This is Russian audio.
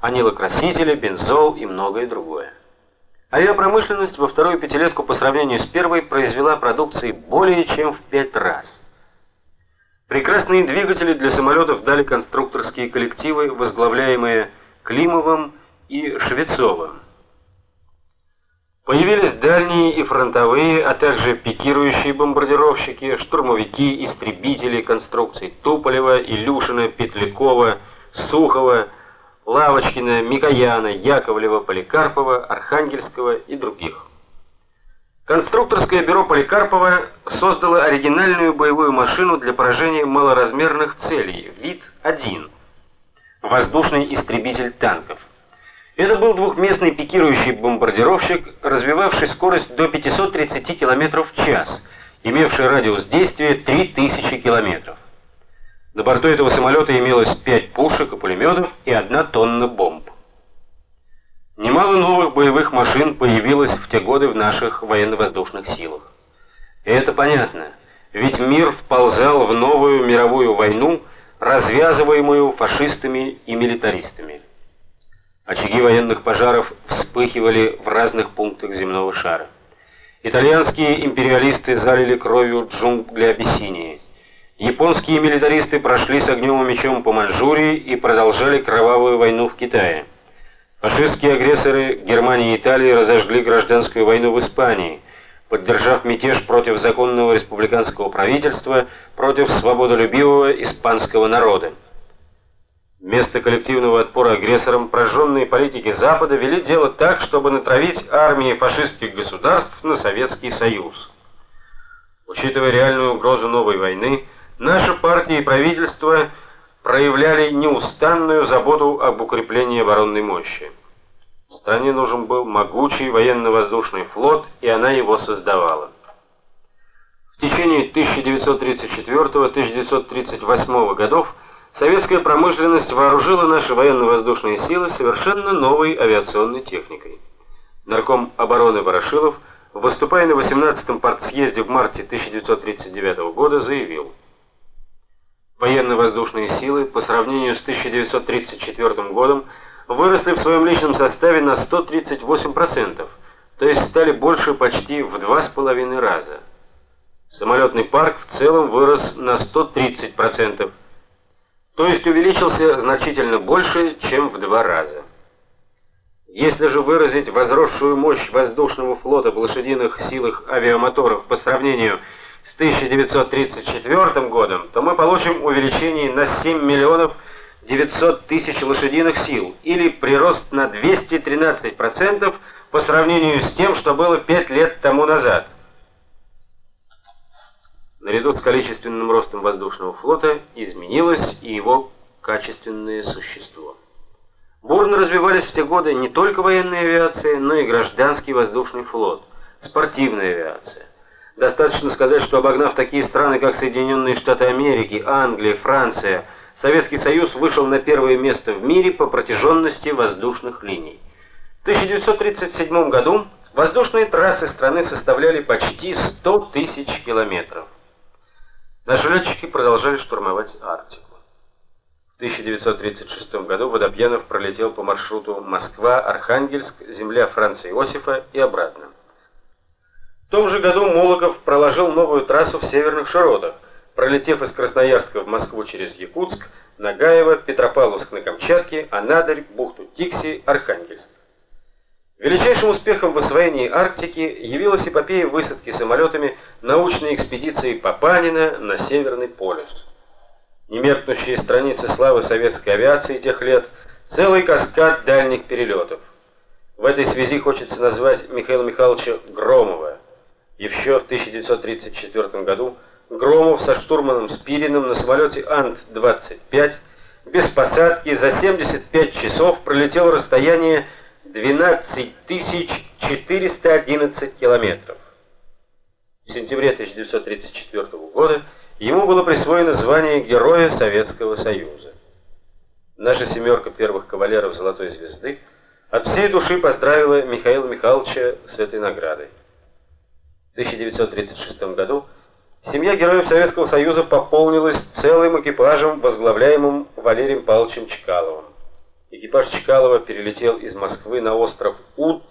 анилокрасители, бензол и многое другое. Авиапромышленность во вторую пятилетку по сравнению с первой произвела продукции более чем в пять раз. Прекрасные двигатели для самолетов дали конструкторские коллективы, возглавляемые Климовым и Швецовым. Появились дальние и фронтовые, а также пикирующие бомбардировщики, штурмовики, истребители конструкций Туполева, Илюшина, Петлякова, Сухова, Лавочкина, Микояна, Яковлева, Поликарпова, Архангельского и других. Конструкторское бюро Поликарпова создало оригинальную боевую машину для поражения малоразмерных целей, вид 1. Воздушный истребитель танков. Это был двухместный пикирующий бомбардировщик, развивавший скорость до 530 км в час, имевший радиус действия 3000 км. На борту этого самолета имелось 5 пушек и пулеметов и 1 тонна бомб. Немало новых боевых машин появилось в те годы в наших военно-воздушных силах. И это понятно, ведь мир вползал в новую мировую войну, развязываемую фашистами и милитаристами. Очаги военных пожаров вспыхивали в разных пунктах земного шара. Итальянские империалисты залили кровью джунгли Абиссинии. Японские милитаристы прошли с огнем и мечом по Маньчжурии и продолжали кровавую войну в Китае. Фашистские агрессоры Германии и Италии разожгли гражданскую войну в Испании, поддержав мятеж против законного республиканского правительства, против свободолюбивого испанского народа. Вместо коллективного отпора агрессорам прожженные политики Запада вели дело так, чтобы натравить армии фашистских государств на Советский Союз. Учитывая реальную угрозу новой войны, наша партия и правительство проявляли неустанную заботу об укреплении оборонной мощи. Стране нужен был могучий военно-воздушный флот, и она его создавала. В течение 1934-1938 годов советская промышленность вооружила наши военно-воздушные силы совершенно новой авиационной техникой. Нарком обороны Ворошилов, выступая на 18-м партсъезде в марте 1939 года, заявил: Военно-воздушные силы по сравнению с 1934 годом выросли в своем личном составе на 138%, то есть стали больше почти в два с половиной раза. Самолетный парк в целом вырос на 130% то есть увеличился значительно больше, чем в два раза. Если же выразить возросшую мощь воздушного флота в лошадиных силах авиамоторов по сравнению с 1934 годом, то мы получим увеличение на 7 миллионов 900 тысяч лошадиных сил, или прирост на 213% по сравнению с тем, что было 5 лет тому назад. Наряду с количественным ростом воздушного флота изменилось и его качественное существо. Бурно развивались в те годы не только военная авиация, но и гражданский воздушный флот, спортивная авиация. Достаточно сказать, что обогнав такие страны, как Соединенные Штаты Америки, Англия, Франция, Советский Союз вышел на первое место в мире по протяженности воздушных линий. В 1937 году воздушные трассы страны составляли почти 100 тысяч километров. Наши летчики продолжали штурмовать Арктику. В 1936 году Водопьянов пролетел по маршруту Москва-Архангельск, земля Франца Иосифа и обратно. В том же году Молоков проложил новую трассу в северных широтах, пролетев из Красноярска в Москву через Якутск, Нагаево, Петропавловск на Камчатке, Анадырь, бухту Тикси, Архангельск. Величайшим успехом в освоении Арктики явилась эпопея высадки самолетами научной экспедиции Папанина на Северный полюс. Немеркнущие страницы славы советской авиации тех лет целый каскад дальних перелетов. В этой связи хочется назвать Михаила Михайловича Громова. Еще в 1934 году Громов со штурманом Спириным на самолете Ант-25 без посадки за 75 часов пролетел расстояние 12 411 километров. В сентябре 1934 года ему было присвоено звание Героя Советского Союза. Наша семерка первых кавалеров Золотой Звезды от всей души поздравила Михаила Михайловича с этой наградой. В 1936 году семья Героев Советского Союза пополнилась целым экипажем, возглавляемым Валерием Павловичем Чкаловым. Экипаж Чкалова перелетел из Москвы на остров Ут